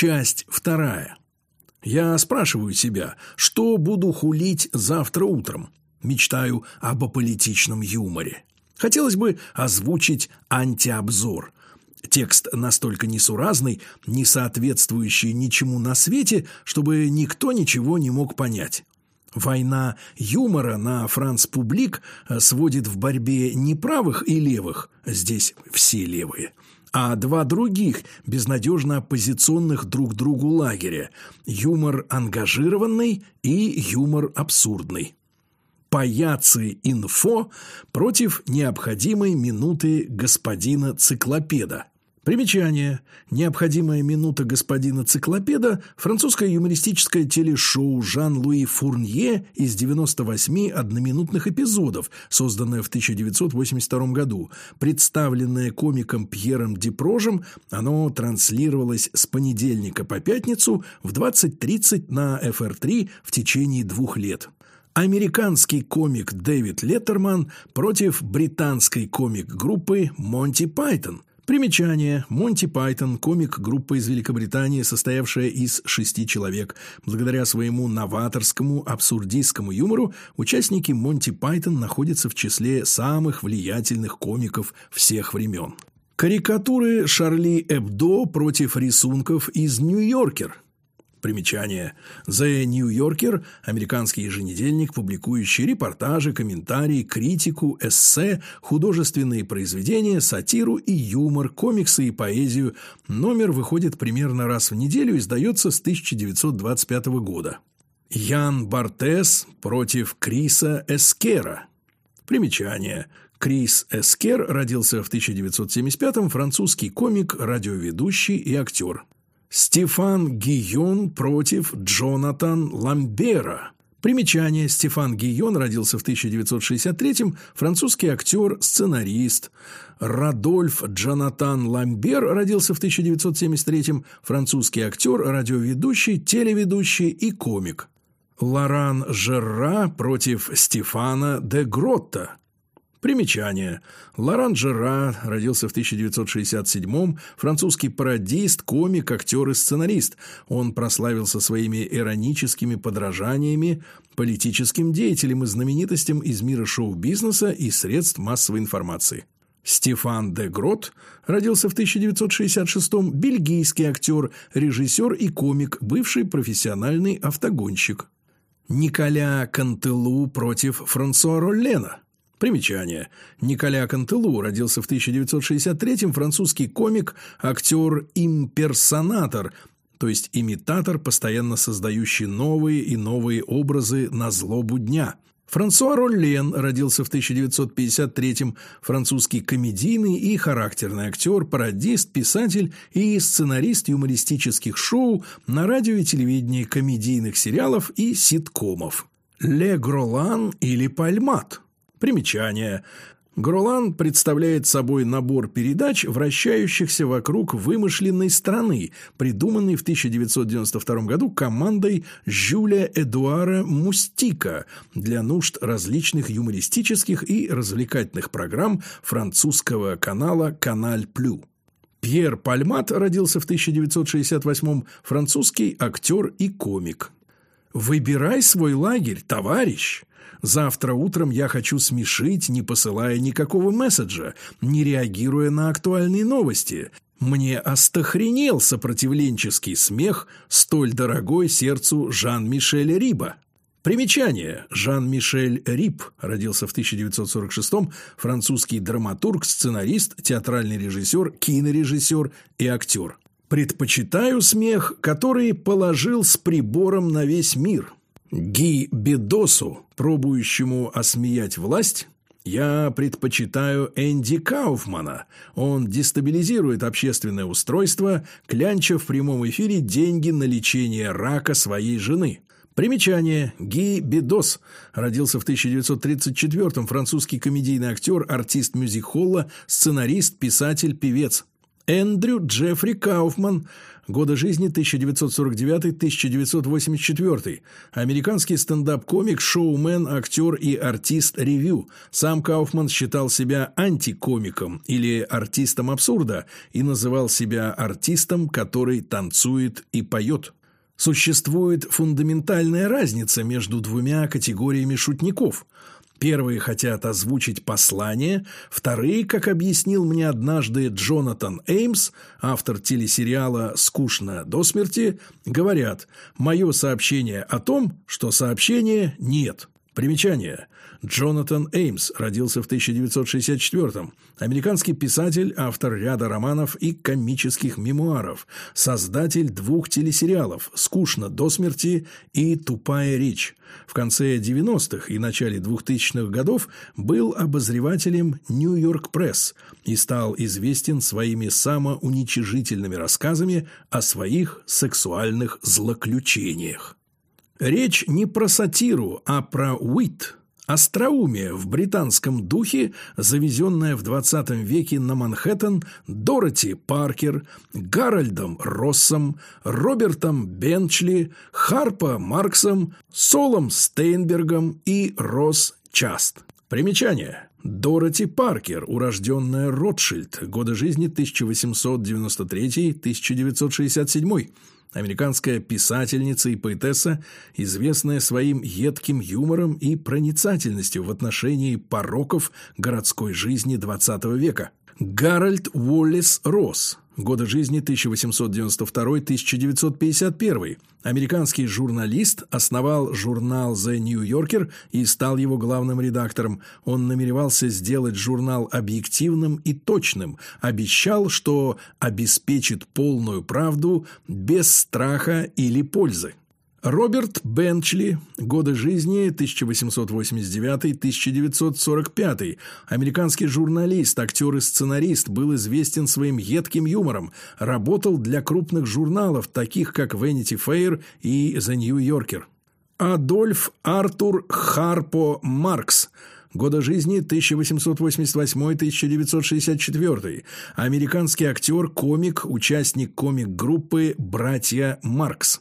Часть вторая. Я спрашиваю себя, что буду хулить завтра утром. Мечтаю об аполитичном юморе. Хотелось бы озвучить антиобзор. Текст настолько несуразный, не соответствующий ничему на свете, чтобы никто ничего не мог понять. Война юмора на Франц Публик сводит в борьбе не правых и левых, здесь все левые, а два других, безнадежно оппозиционных друг другу лагеря – юмор ангажированный и юмор абсурдный. Паяцы-инфо против необходимой минуты господина циклопеда. Примечание. Необходимая минута господина циклопеда – французское юмористическое телешоу Жан-Луи Фурнье из 98 одноминутных эпизодов, созданное в 1982 году. Представленное комиком Пьером Дипрожем, оно транслировалось с понедельника по пятницу в 20.30 на FR3 в течение двух лет. Американский комик Дэвид Леттерман против британской комик-группы Монти Пайтон – Примечание. Монти Пайтон – комик группа из Великобритании, состоявшая из шести человек. Благодаря своему новаторскому, абсурдистскому юмору участники Монти Пайтон находятся в числе самых влиятельных комиков всех времен. Карикатуры Шарли Эбдо против рисунков из «Нью-Йоркер». Примечание. The New Yorker – американский еженедельник, публикующий репортажи, комментарии, критику, эссе, художественные произведения, сатиру и юмор, комиксы и поэзию. Номер выходит примерно раз в неделю и сдается с 1925 года. Ян Бартес против Криса Эскера. Примечание. Крис Эскер родился в 1975-м, французский комик, радиоведущий и актер. Стефан Гийон против Джонатан Ламбера. Примечание. Стефан Гийон родился в 1963-м, французский актер, сценарист. Радольф Джонатан Ламбер родился в 1973-м, французский актер, радиоведущий, телеведущий и комик. Лоран Жерра против Стефана де Гротта. Примечание. Лоран Жера родился в 1967-м, французский пародист, комик, актер и сценарист. Он прославился своими ироническими подражаниями политическим деятелям и знаменитостям из мира шоу-бизнеса и средств массовой информации. Стефан де Грот родился в 1966-м, бельгийский актер, режиссер и комик, бывший профессиональный автогонщик. Николя Кантелу против Франсуа Роллена – Примечание. Николя Кантелу родился в 1963-м, французский комик, актер, имперсонатор, то есть имитатор, постоянно создающий новые и новые образы на злобу дня. Франсуа Роллен родился в 1953-м, французский комедийный и характерный актер, пародист, писатель и сценарист юмористических шоу на радио и телевидении, комедийных сериалов и ситкомов. Ле Гролан или Пальмат – Примечание. Гролан представляет собой набор передач, вращающихся вокруг вымышленной страны, придуманной в 1992 году командой Жюля Эдуара Мустика для нужд различных юмористических и развлекательных программ французского канала «Каналь Плю». Пьер Пальмат родился в 1968 французский актер и комик. «Выбирай свой лагерь, товарищ!» Завтра утром я хочу смешить, не посылая никакого месседжа, не реагируя на актуальные новости. Мне остохренел сопротивленческий смех, столь дорогой сердцу Жан-Мишеля Риба. Примечание. Жан-Мишель Рип родился в 1946-м, французский драматург, сценарист, театральный режиссер, кинорежиссер и актер. Предпочитаю смех, который положил с прибором на весь мир – Ги Бедосу, пробующему осмеять власть, я предпочитаю Энди Кауфмана. Он дестабилизирует общественное устройство, клянча в прямом эфире деньги на лечение рака своей жены. Примечание. Ги Бедос родился в 1934-м, французский комедийный актер, артист мюзик-холла, сценарист, писатель, певец. Эндрю Джеффри Кауфман Годы жизни 1949-1984. Американский стендап-комик, шоумен, актер и артист ревю. Сам Кауфман считал себя антикомиком или артистом абсурда и называл себя артистом, который танцует и поет. Существует фундаментальная разница между двумя категориями шутников – Первые хотят озвучить послание, вторые, как объяснил мне однажды Джонатан Эймс, автор телесериала «Скучно до смерти», говорят «Мое сообщение о том, что сообщения нет». Примечание. Джонатан Эймс родился в 1964-м. Американский писатель, автор ряда романов и комических мемуаров, создатель двух телесериалов «Скучно до смерти» и «Тупая речь». В конце 90-х и начале 2000-х годов был обозревателем «Нью-Йорк Пресс» и стал известен своими самоуничижительными рассказами о своих сексуальных злоключениях. Речь не про сатиру, а про уит, остроумие в британском духе, завезенное в 20 веке на Манхэттен Дороти Паркер, Гарольдом Россом, Робертом Бенчли, Харпа Марксом, Солом Стейнбергом и Росс Част. Примечание. Дороти Паркер, урожденная Ротшильд, годы жизни 1893-1967 Американская писательница и поэтесса, известная своим едким юмором и проницательностью в отношении пороков городской жизни XX века. Гарольд Уоллес Росс – годы жизни 1892-1951. Американский журналист основал журнал «The New Yorker» и стал его главным редактором. Он намеревался сделать журнал объективным и точным, обещал, что обеспечит полную правду без страха или пользы. Роберт Бенчли, годы жизни 1889-1945, американский журналист, актер и сценарист, был известен своим едким юмором, работал для крупных журналов, таких как Vanity Fair и The New Yorker. Адольф Артур Харпо Маркс – Года жизни 1888-1964. Американский актер, комик, участник комик-группы «Братья Маркс».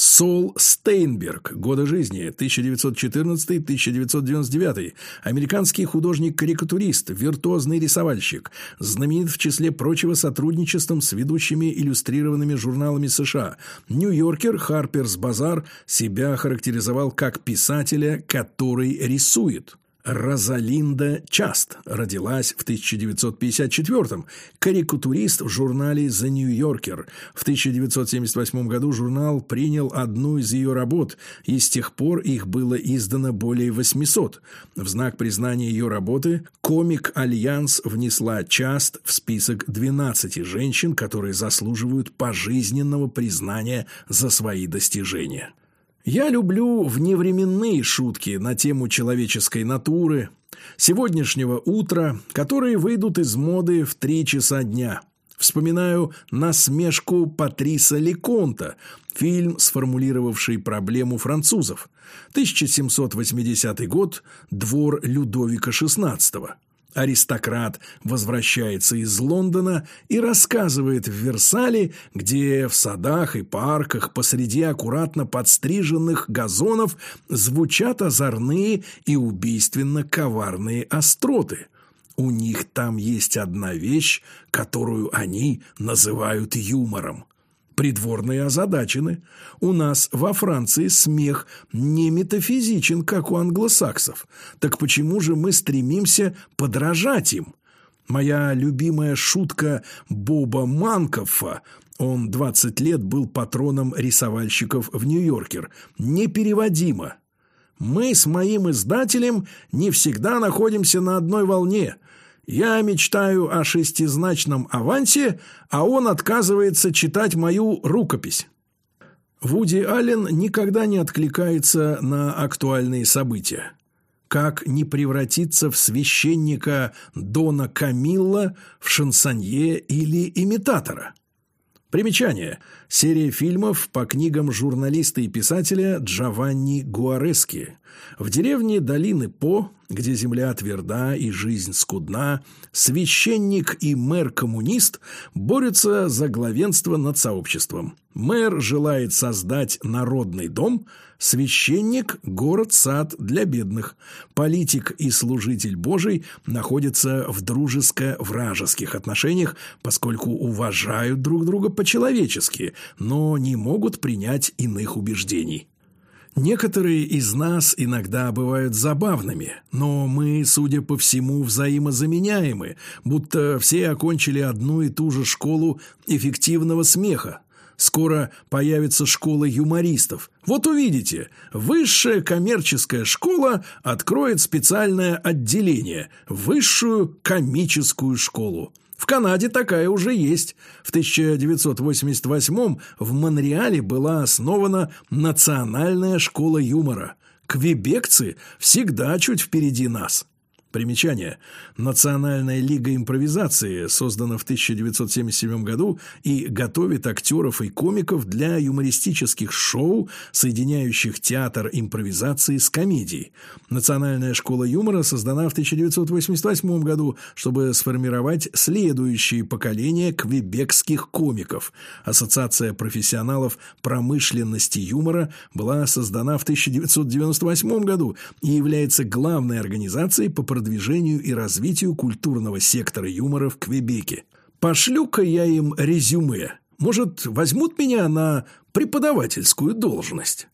Сол Стейнберг, годы жизни, 1914-1999, американский художник-карикатурист, виртуозный рисовальщик, знаменит в числе прочего сотрудничеством с ведущими иллюстрированными журналами США. Нью-Йоркер, Харперс Базар себя характеризовал как писателя, который рисует. Розалинда Част родилась в 1954-м, карикатурист в журнале «The New Yorker». В 1978 году журнал принял одну из ее работ, и с тех пор их было издано более 800. В знак признания ее работы «Comics Alliance» внесла Част в список 12 женщин, которые заслуживают пожизненного признания за свои достижения. Я люблю вневременные шутки на тему человеческой натуры, сегодняшнего утра, которые выйдут из моды в три часа дня. Вспоминаю насмешку Патриса Леконта, фильм, сформулировавший проблему французов. 1780 год, двор Людовика XVI. Аристократ возвращается из Лондона и рассказывает в Версале, где в садах и парках посреди аккуратно подстриженных газонов звучат озорные и убийственно коварные остроты. У них там есть одна вещь, которую они называют юмором – Придворные озадачены. У нас во Франции смех не метафизичен, как у англосаксов. Так почему же мы стремимся подражать им? Моя любимая шутка Боба Манкоффа он 20 лет был патроном рисовальщиков в Нью-Йоркер. Непереводимо. Мы с моим издателем не всегда находимся на одной волне – я мечтаю о шестизначном авансе, а он отказывается читать мою рукопись. Вуди Аллен никогда не откликается на актуальные события. Как не превратиться в священника Дона Камилла, в шансонье или имитатора? Примечание. Серия фильмов по книгам журналиста и писателя Джованни Гуарески. В деревне долины По, где земля тверда и жизнь скудна, священник и мэр-коммунист борются за главенство над сообществом. Мэр желает создать народный дом, священник – город-сад для бедных. Политик и служитель Божий находятся в дружеско-вражеских отношениях, поскольку уважают друг друга по-человечески, но не могут принять иных убеждений. Некоторые из нас иногда бывают забавными, но мы, судя по всему, взаимозаменяемы, будто все окончили одну и ту же школу эффективного смеха. Скоро появится школа юмористов. Вот увидите, высшая коммерческая школа откроет специальное отделение – высшую комическую школу. В Канаде такая уже есть. В 1988 в Монреале была основана Национальная школа юмора. Квебекцы всегда чуть впереди нас. Примечание. Национальная лига импровизации создана в 1977 году и готовит актеров и комиков для юмористических шоу, соединяющих театр импровизации с комедией. Национальная школа юмора создана в 1988 году, чтобы сформировать следующее поколение квебекских комиков. Ассоциация профессионалов промышленности юмора была создана в 1998 году и является главной организацией по продвижению и развитию культурного сектора юмора в Квебеке. Пошлю-ка я им резюме. Может, возьмут меня на преподавательскую должность.